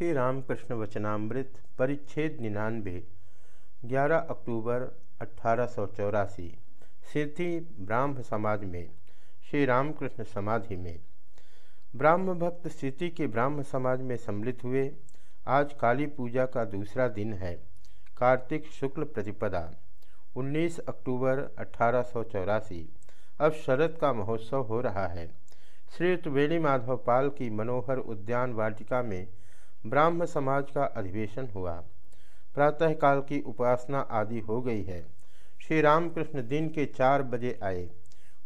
श्री रामकृष्ण वचनामृत परिच्छेद निन्यानवे, ग्यारह अक्टूबर अठारह सौ चौरासी, सिद्धि ब्राह्म समाज में, श्री रामकृष्ण समाधि में। ब्राह्म भक्त स्थिति के ब्राह्म समाज में सम्मिलित हुए। आज काली पूजा का दूसरा दिन है, कार्तिक शुक्ल प्रतिपदा 19 अक्टूबर अठारह सौ चौरासी। अब शरद का महोत्सव हो रहा है। श्री त्रिवेणी माधव पाल की मनोहर उद्यान वाटिका में ब्राह्म समाज का अधिवेशन हुआ। प्रातःकाल की उपासना आदि हो गई है। श्री रामकृष्ण दिन के चार बजे आए।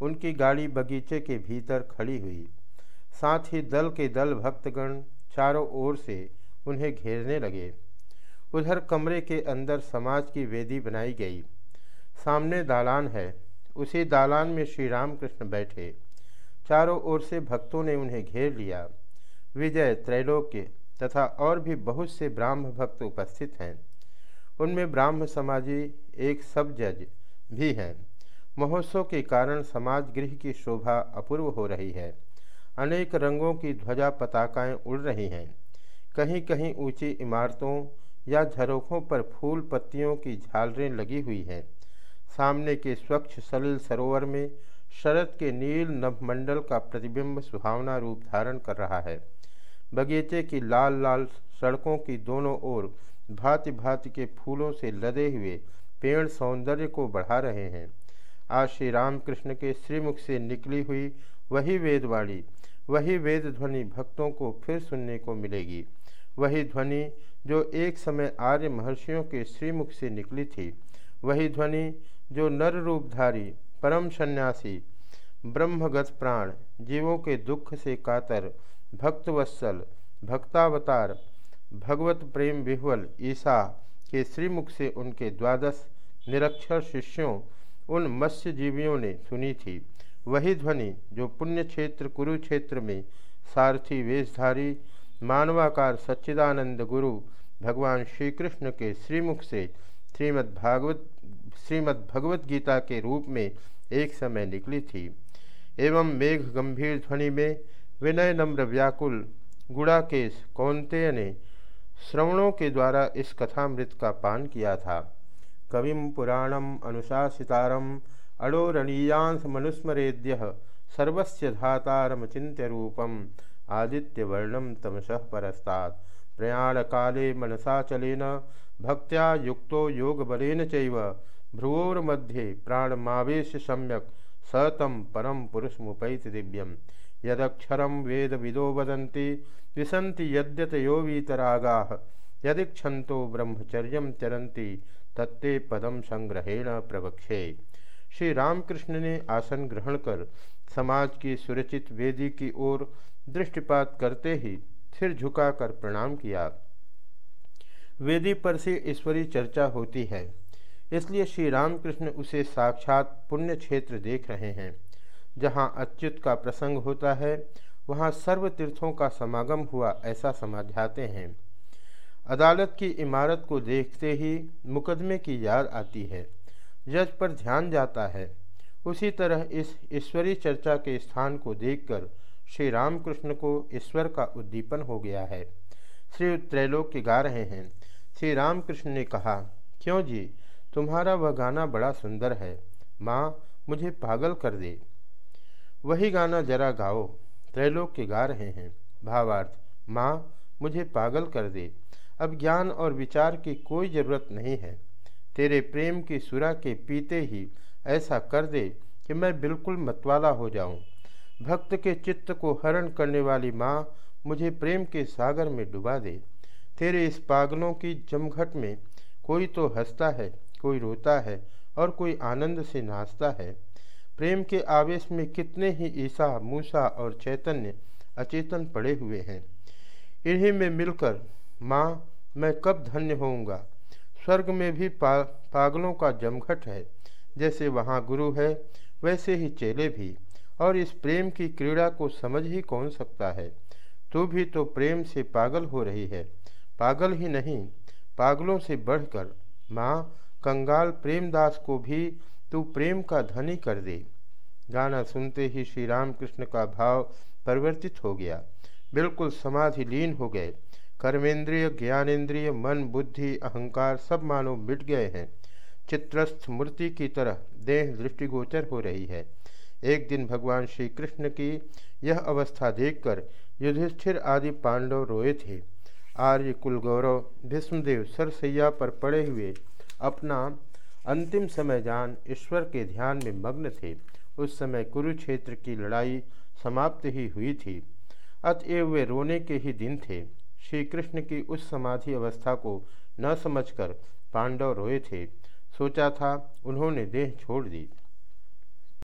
उनकी गाड़ी बगीचे के भीतर खड़ी हुई। साथ ही दल के दल भक्तगण चारों ओर से उन्हें घेरने लगे। उधर कमरे के अंदर समाज की वेदी बनाई गई। सामने दालान है। उसी दालान में श्री रामकृष्ण बैठे। चारों ओर से भक्तों ने उन्हें घेर लिया। विजय त्रैलोक्य तथा और भी बहुत से ब्राह्म भक्त उपस्थित हैं। उनमें ब्राह्म समाजी एक सब जज भी हैं। महोत्सव के कारण समाज गृह की शोभा अपूर्व हो रही है। अनेक रंगों की ध्वजा पताकाएँ उड़ रही हैं। कहीं कहीं ऊँची इमारतों या झरोखों पर फूल पत्तियों की झालरें लगी हुई हैं। सामने के स्वच्छ सलिल सरोवर में शरद के नील नभमंडल का प्रतिबिंब सुहावना रूप धारण कर रहा है। बगीचे की लाल लाल सड़कों की दोनों ओर भांति भांति के फूलों से लदे हुए पेड़ सौंदर्य को बढ़ा रहे हैं। आज श्री रामकृष्ण के श्रीमुख से निकली हुई वही वेदवाणी, वही वेद ध्वनि भक्तों को फिर सुनने को मिलेगी। वही ध्वनि जो एक समय आर्य महर्षियों के श्रीमुख से निकली थी, वही ध्वनि जो नर रूपधारी, परम सन्यासी, ब्रह्मगत प्राण, जीवों के दुख से कातर भक्तवत्सल, भक्तावतार, भगवत प्रेम विह्वल ईसा के श्रीमुख से उनके द्वादश निरक्षर शिष्यों, उन मत्स्य जीवियों ने सुनी थी। वही ध्वनि जो पुण्य क्षेत्र, कुरुक्षेत्र में सारथी, वेशधारी, मानवाकार सच्चिदानंद गुरु भगवान श्री कृष्ण के श्रीमुख से श्रीमद्भागवत श्रीमद् भगवत गीता के रूप में एक समय निकली थी। एवं मेघ गंभीर ध्वनि में विनय नम्र व्याकुल गुड़ाकेश कौंतेय ने श्रवणों के द्वारा इस कथामृत का पान किया था। कविम पुराणम अनुशासितारम अड़ोरणीयांश मनुस्मरेद्य सर्वस्य धातारमचिंत्य रूपम आदित्यवर्णम तमसः परस्तात्। प्रयाण काले मनसाचलेन भक्त्या युक्तो योगबलेन चैव प्राणमावेश सम्यक सतम परम पुरुष मुपैत दिव्यम। यदक्षरम वेद विदो वदन्ति, विसन्ति यद्यतयो वीतरागाः। यदीक्षन्तो ब्रह्मचर्य चरन्ति, तत्ते पदम संग्रहेण प्रवक्षे श्री रामकृष्ण ने आसन ग्रहण कर, समाज की सुरचित वेदी की ओर दृष्टिपात करते ही सिर झुकाकर प्रणाम किया। वेदी पर से ईश्वरी चर्चा होती है, इसलिए श्री रामकृष्ण उसे साक्षात पुण्य क्षेत्र देख रहे हैं। जहाँ अच्युत का प्रसंग होता है, वहाँ सर्व तीर्थों का समागम हुआ ऐसा समझाते हैं। अदालत की इमारत को देखते ही मुकदमे की याद आती है। जज पर ध्यान जाता है। उसी तरह इस ईश्वरी चर्चा के स्थान को देखकर श्री रामकृष्ण को ईश्वर का उद्दीपन हो गया है। श्री त्रैलोक के गा रहे हैं। श्री रामकृष्ण ने कहा, क्यों जी? तुम्हारा वह गाना बड़ा सुंदर है। माँ, मुझे पागल कर दे। वही गाना जरा गाओ। त्रैलोक के गा रहे हैं। भावार्थ, माँ, मुझे पागल कर दे। अब ज्ञान और विचार की कोई ज़रूरत नहीं है। तेरे प्रेम की सुरा के पीते ही ऐसा कर दे कि मैं बिल्कुल मतवाला हो जाऊँ। भक्त के चित्त को हरण करने वाली माँ, मुझे प्रेम के सागर में डुबा दे। तेरे इस पागलों की जमघट में कोई तो हंसता है, कोई रोता है और कोई आनंद से नाचता है। प्रेम के आवेश में कितने ही ईसा मूसा और चैतन्य अचेतन पड़े हुए हैं। इन्हीं में मिलकर माँ मैं कब धन्य होऊँगा? स्वर्ग में भी पा, पागलों का जमघट है। जैसे वहाँ गुरु है वैसे ही चेले भी। और इस प्रेम की क्रीड़ा को समझ ही कौन सकता है? तू भी तो प्रेम से पागल हो रही है। पागल ही नहीं पागलों से बढ़कर माँ कंगाल प्रेमदास को भी तू प्रेम का धनी कर दे। गाना सुनते ही श्री रामकृष्ण का भाव परिवर्तित हो गया। बिल्कुल समाधि लीन हो गए। कर्मेंद्रिय ज्ञानेन्द्रिय मन, बुद्धि, अहंकार सब मानो मिट गए हैं। चित्रस्थ मूर्ति की तरह देह दृष्टिगोचर हो रही है। एक दिन भगवान श्री कृष्ण की यह अवस्था देखकर युधिष्ठिर आदि पांडव रोए थे। आर्य कुलगौरव, भीष्मदेव सरसैया पर पड़े हुए अपना अंतिम समय जान ईश्वर के ध्यान में मग्न थे। उस समय कुरुक्षेत्र की लड़ाई समाप्त ही हुई थी। अतएव वे रोने के ही दिन थे। श्री कृष्ण की उस समाधि अवस्था को न समझकर पांडव रोए थे। सोचा था, उन्होंने देह छोड़ दी।